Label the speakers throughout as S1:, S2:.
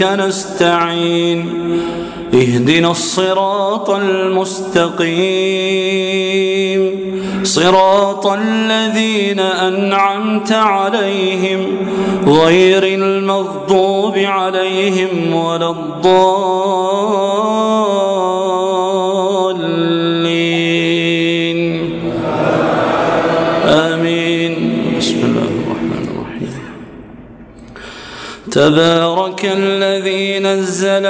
S1: وإياك نستعين. اهدنا الصراط المستقيم. صراط الذين أنعمت عليهم غير المغضوب عليهم ولا الضالين. آمين. بسم الله الرحمن الرحيم. تبارك نزل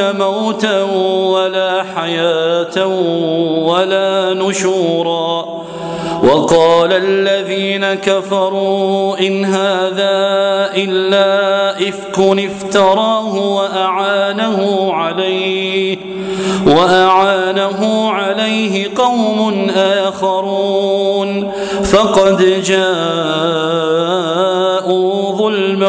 S1: موتا ولا حياة ولا نشورا. وقال الذين كفروا إن هذا إلا إفك افتراه وأعانه عليه وأعانه عليه قوم آخرون. فقد جاءوا ظلما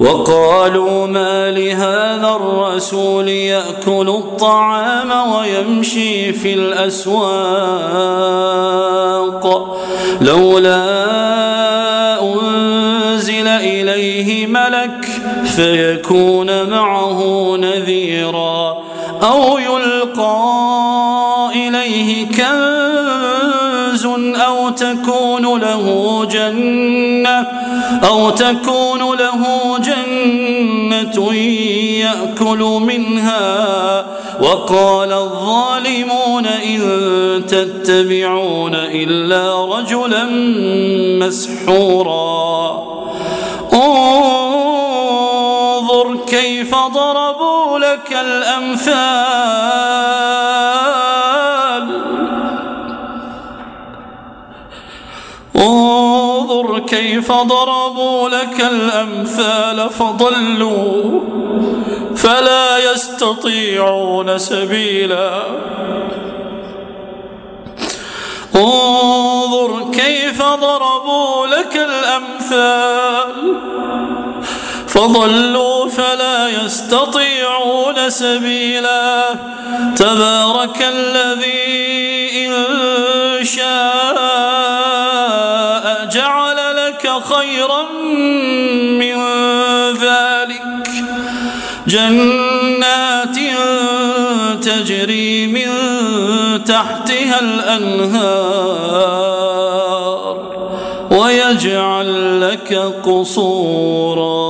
S1: وقالوا ما لهذا الرسول يأكل الطعام ويمشي في الأسواق لولا أنزل إليه ملك فيكون معه نذيرا أو تكون له جنة يأكل منها. وقال الظالمون إن تتبعون إلا رجلا مسحورا. انظر كيف ضربوا لك الأمثال. انظر كيف ضربوا لك الأمثال فضلوا فلا يستطيعون سبيلا. انظر كيف ضربوا لك الأمثال فضلوا فلا يستطيعون سبيلا. تبارك الذي إن خيرا من ذلك. جنات تجري من تحتها الأنهار ويجعل لك قصورا.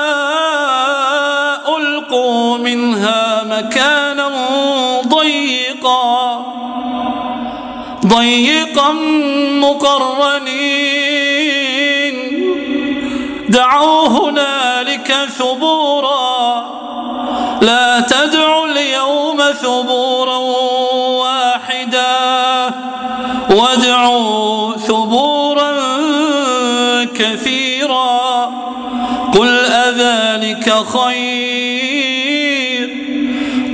S1: مكانا ضيقا ضيقا مقرنين دعوا هنالك ثبورا لا تدعوا اليوم ثبورا واحدا. وادعوا ثبورا كثيرا. قل أذلك خير.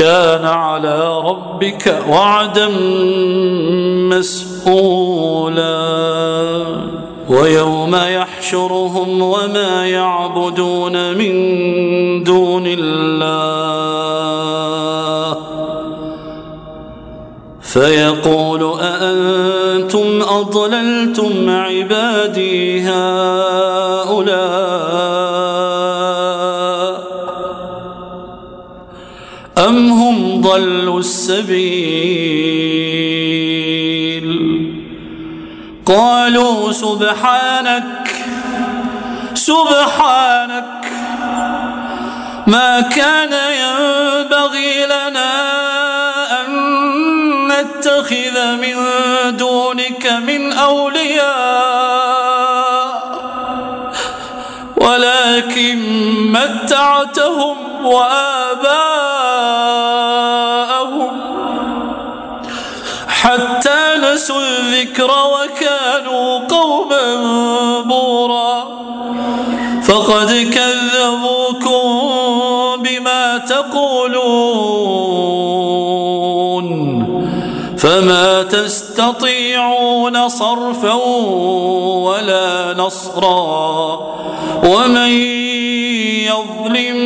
S1: كان على ربك وعدا مسؤولا. ويوم يحشرهم وما يعبدون من دون الله. فيقول أأنتم أضللتم عبادي هؤلاء ضلوا السبيل. قالوا سبحانك سبحانك ما كان ينبغي لنا أن نتخذ من دونك من أولياء ولكن متعتهم وآباءهم حتى نسوا الذكر وكانوا قوما بورا. فقد كذبوكم بما تقولون. فما تستطيعون صرفا ولا نصرا. ومن يظلم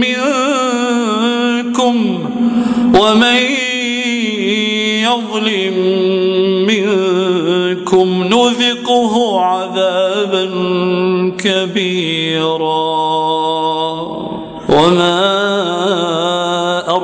S1: منكم ومن يظلم منكم نذقه عذابا كبيرا. وما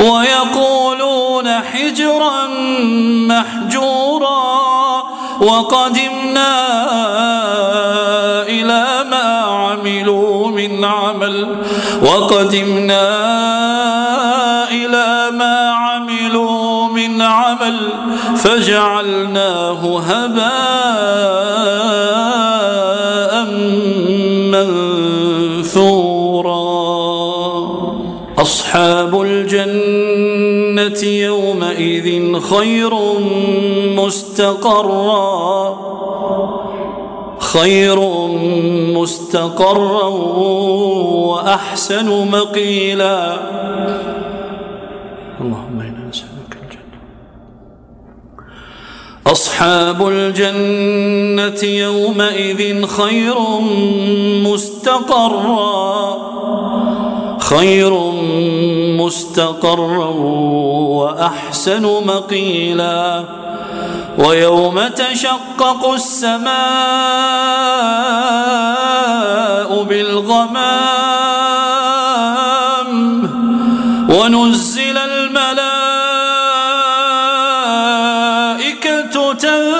S1: ويقولون حجرا محجورا وقدمنا إلى ما عملوا من عمل وقدمنا إلى ما عملوا من عمل فجعلناه هباء منثورا أصحاب الجنة يومئذ خير مستقرا. خير مستقرا وأحسن مقيلا. اللهم إنا نسألك الجنة. أصحاب الجنة يومئذ خير مستقرا. خير مستقرا وأحسن مقيلا ويوم تشقق السماء بالغمام ونزل الملائكة تنزيلا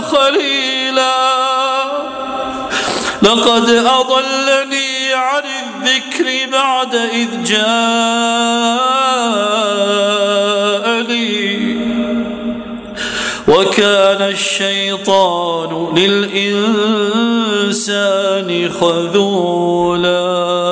S1: خليلا. لقد أضلني عن الذكر بعد إذ جاءني. وكان الشيطان للإنسان خذولا.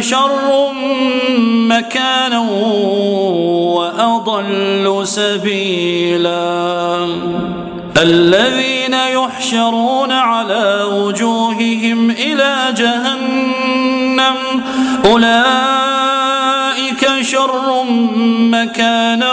S1: شر مكانا وأضل سبيلا. الذين يحشرون على وجوههم إلى جهنم أولئك شر مكانا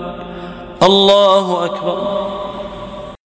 S1: الله أكبر.